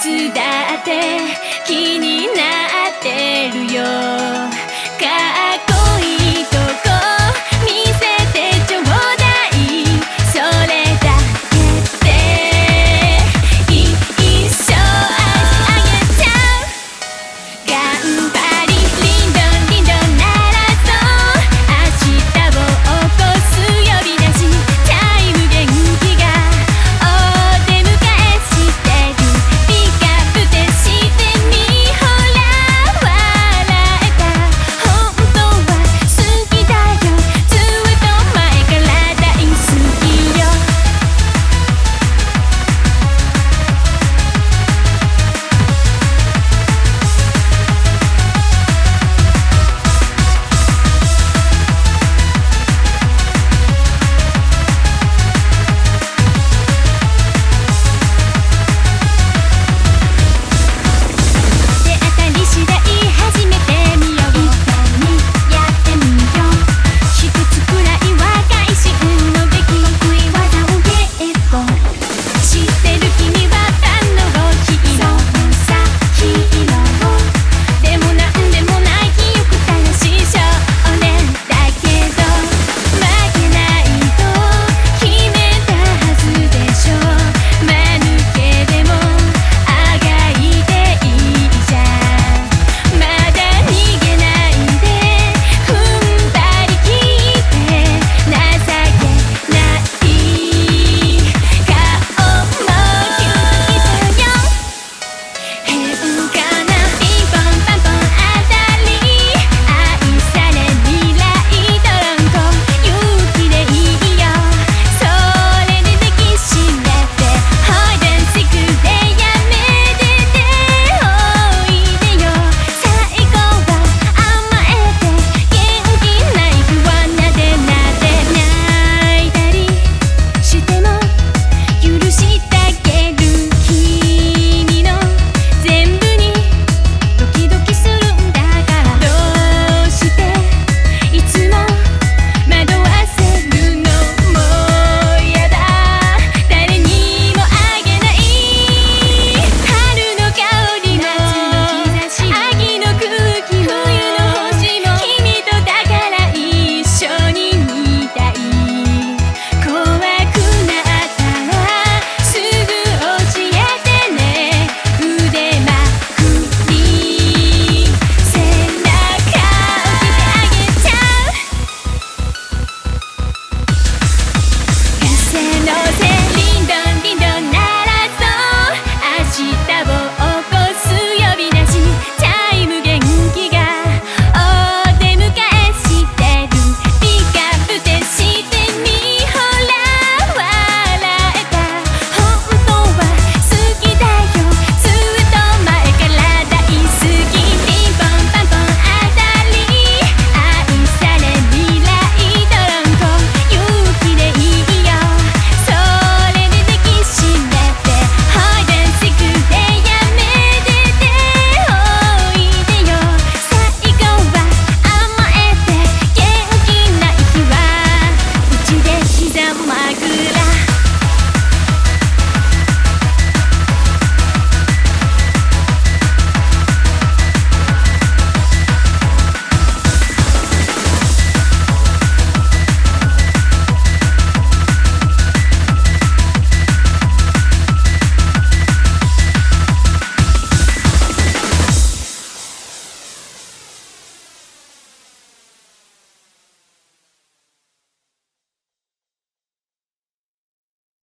つだって気になってるよ